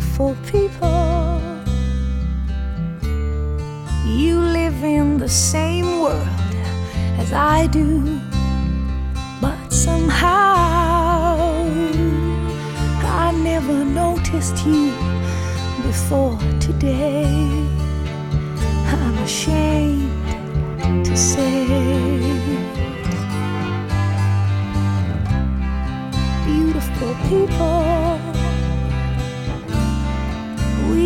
beautiful people. You live in the same world as I do, but somehow I never noticed you before today. I'm ashamed to say. Beautiful people,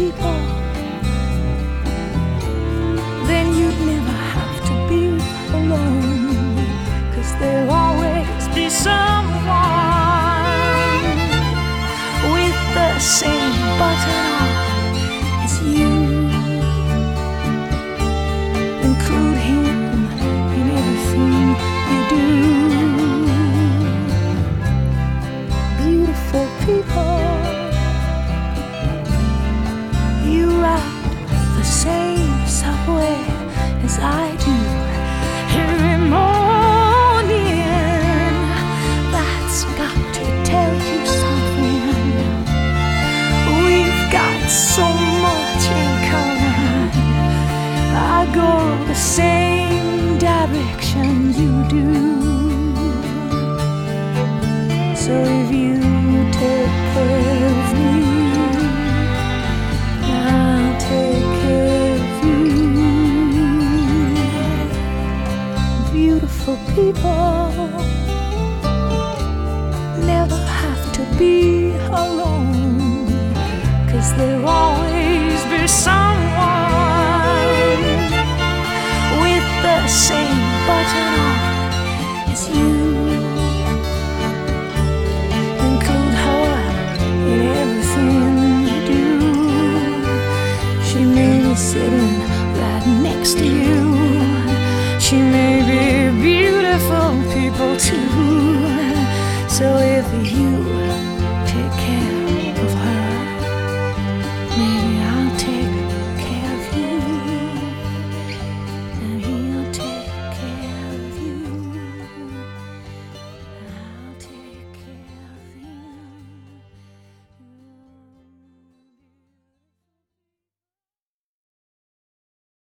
people. Go the same direction you do. So if you take care of me, I'll take care of you. Beautiful people never have to be alone. Cause there'll always you. Include her in everything you do. She may be sitting right next to you. She may be beautiful people too. So if you